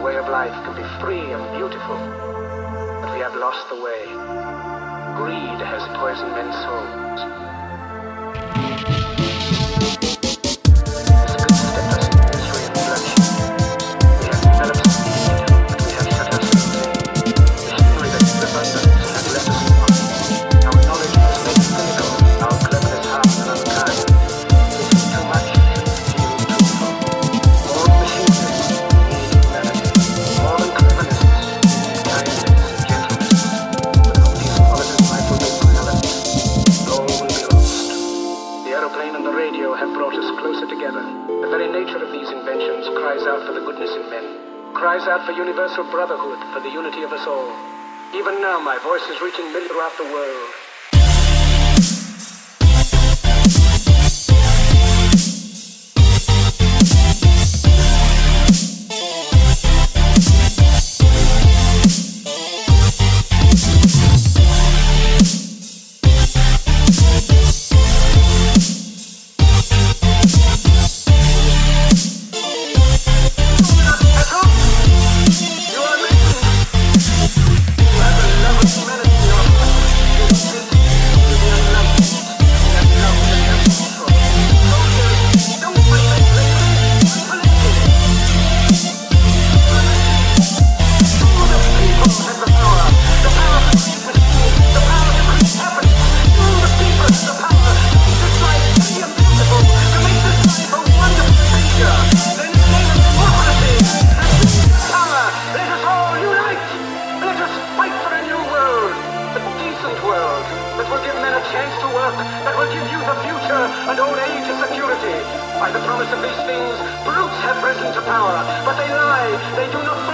The way of life can be free and beautiful, but we have lost the way. Greed has poisoned men's souls. Closer together. The very nature of these inventions cries out for the goodness in men, cries out for universal brotherhood, for the unity of us all. Even now, my voice is reaching millions throughout the world. That will give you the future and old age a security. By the promise of these things, brutes have risen to power, but they lie. They do not